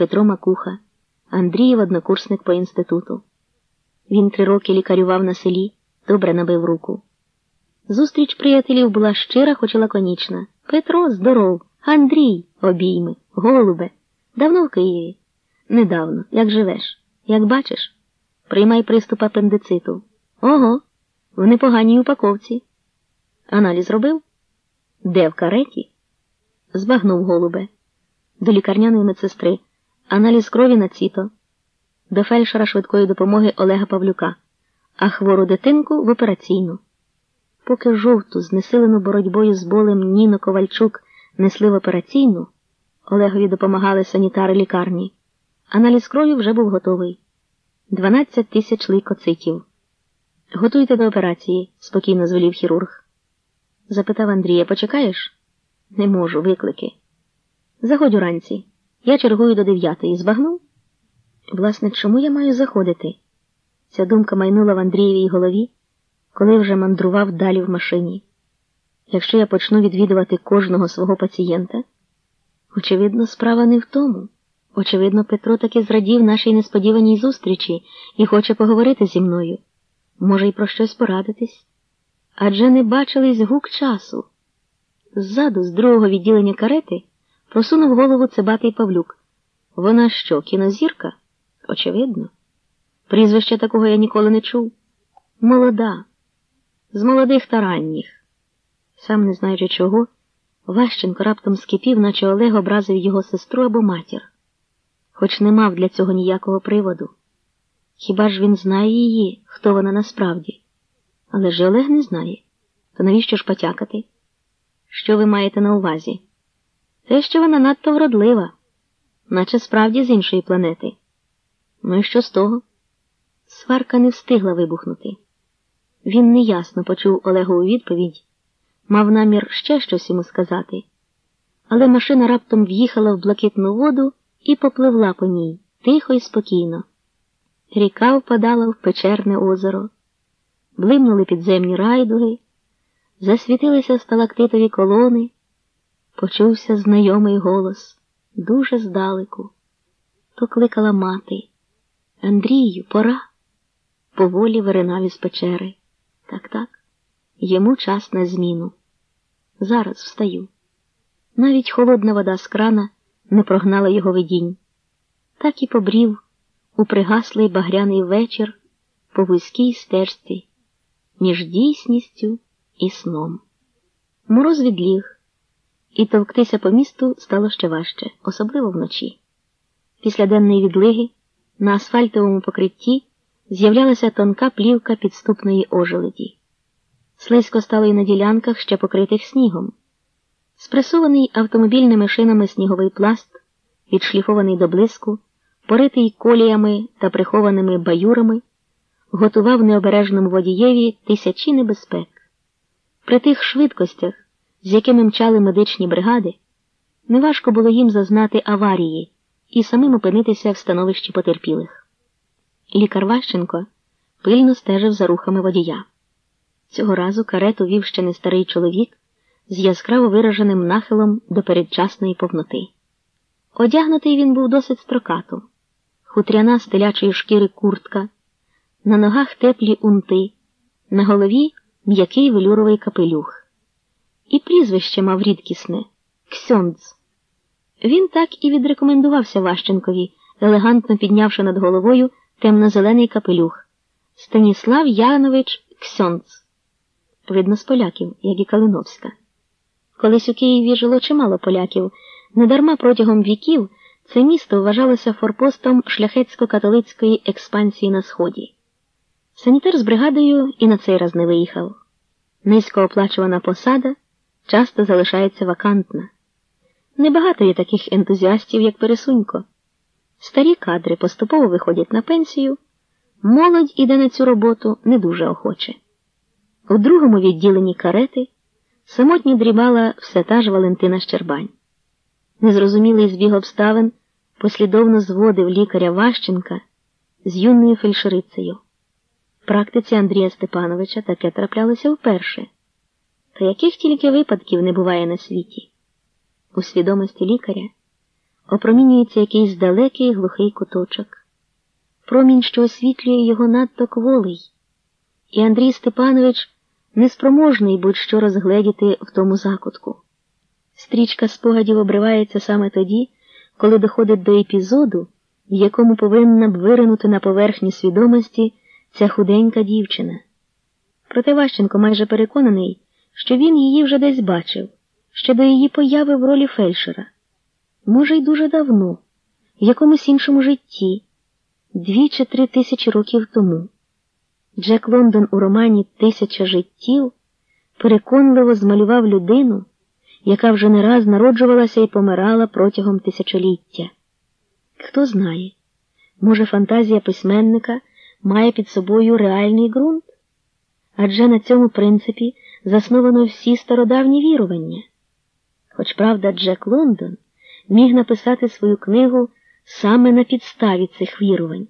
Петро Макуха, Андріїв однокурсник по інституту. Він три роки лікарював на селі, добре набив руку. Зустріч приятелів була щира, хоч і лаконічна. Петро здоров, Андрій обійми, голубе. Давно в Києві. Недавно, як живеш, як бачиш, приймай приступ апендициту. Ого, в непоганій упаковці. Аналіз робив? Де в кареті? Збагнув голубе. До лікарняної медсестри. Аналіз крові на ціто. До фельдшера швидкої допомоги Олега Павлюка, а хвору дитинку в операційну. Поки жовту, знесилену боротьбою з болем Ніно Ковальчук несли в операційну, Олегові допомагали санітари лікарні. Аналіз крові вже був готовий. 12 тисяч лейкоцитів. Готуйте до операції, спокійно звелів хірург. Запитав Андрія, почекаєш? Не можу, виклики. Заходь уранці. Я чергую до дев'ятої. Збагнув? Власне, чому я маю заходити? Ця думка майнула в Андрієвій голові, коли вже мандрував далі в машині. Якщо я почну відвідувати кожного свого пацієнта, очевидно, справа не в тому. Очевидно, Петро таки зрадів нашій несподіваній зустрічі і хоче поговорити зі мною. Може, й про щось порадитись. Адже не бачились гук часу. Ззаду, з другого відділення карети, просунув голову цибатий Павлюк. Вона що, кінозірка? Очевидно. Прізвища такого я ніколи не чув. Молода, з молодих та ранніх. Сам не знаючи чого, Ващенко раптом скипів, наче Олег образив його сестру або матір, хоч не мав для цього ніякого приводу. Хіба ж він знає її, хто вона насправді? Але ж Олег не знає. То навіщо ж потякати? Що ви маєте на увазі? Те, що вона надто вродлива, наче справді з іншої планети. Ну і що з того? Сварка не встигла вибухнути. Він неясно почув Олегову відповідь, мав намір ще щось йому сказати, але машина раптом в'їхала в блакитну воду і попливла по ній тихо і спокійно. Ріка впадала в печерне озеро, блимнули підземні райдуги, засвітилися сталактитові колони, почувся знайомий голос дуже здалеку. То кликала мати. Андрію, пора. Поволі виринав із печери. Так, так, йому час на зміну. Зараз встаю. Навіть холодна вода з крана не прогнала його видінь. Так і побрів у пригаслий багряний вечір по вузькій стежці між дійсністю і сном. Мороз відліг, і товктися по місту стало ще важче, особливо вночі. Після денної відлиги на асфальтовому покритті з'являлася тонка плівка підступної ожеледі. Слизько стало й на ділянках, ще покритих снігом. Спресований автомобільними шинами сніговий пласт, відшліфований до блиску, поритий коліями та прихованими баюрами, готував необережному водієві тисячі небезпек. При тих швидкостях, з якими мчали медичні бригади, неважко було їм зазнати аварії і самим опинитися в становищі потерпілих. Лікар Ващенко пильно стежив за рухами водія. Цього разу карету вів ще не старий чоловік з яскраво вираженим нахилом до передчасної повноти. Одягнутий він був досить строкато, хутряна з телячої шкіри куртка, на ногах теплі унти, на голові м'який велюровий капелюх. І прізвище мав рідкісне Ксьондз. Він так і відрекомендувався Ващенкові, елегантно піднявши над головою темно-зелений капелюх Станіслав Янович Ксьондз. Видно, з поляків, як і Калиновська. Колись у Києві жило чимало поляків, недарма протягом віків це місто вважалося форпостом шляхетсько-католицької експансії на Сході. Санітар з бригадою і на цей раз не виїхав. Низько оплачувана посада часто залишається вакантна. Небагато є таких ентузіастів, як Пересунько. Старі кадри поступово виходять на пенсію, молодь іде на цю роботу не дуже охоче. У другому відділенні карети самотньо дрібала все та ж Валентина Щербань. Незрозумілий збіг обставин послідовно зводив лікаря Ващенка з юною фельдшерицею. В практиці Андрія Степановича таке траплялося вперше. Та яких тільки випадків не буває на світі? У свідомості лікаря опромінюється якийсь далекий глухий куточок. Промінь, що освітлює його надто кволий, і Андрій Степанович неспроможний будь-що розгледіти в тому закутку. Стрічка спогадів обривається саме тоді, коли доходить до епізоду, в якому повинна б виринути на поверхні свідомості ця худенька дівчина. Проте Ващенко майже переконаний, що він її вже десь бачив, ще до її появи в ролі фельдшера. Може, й дуже давно, в якомусь іншому житті, дві чи три тисячі років тому. Джек Лондон у романі Тисяча життів переконливо змалював людину, яка вже не раз народжувалася і помирала протягом тисячоліття. Хто знає, може, фантазія письменника має під собою реальний ґрунт? Адже на цьому принципі засновано всі стародавні вірування. Хоч правда, Джек Лондон міг написати свою книгу саме на підставі цих вірувань.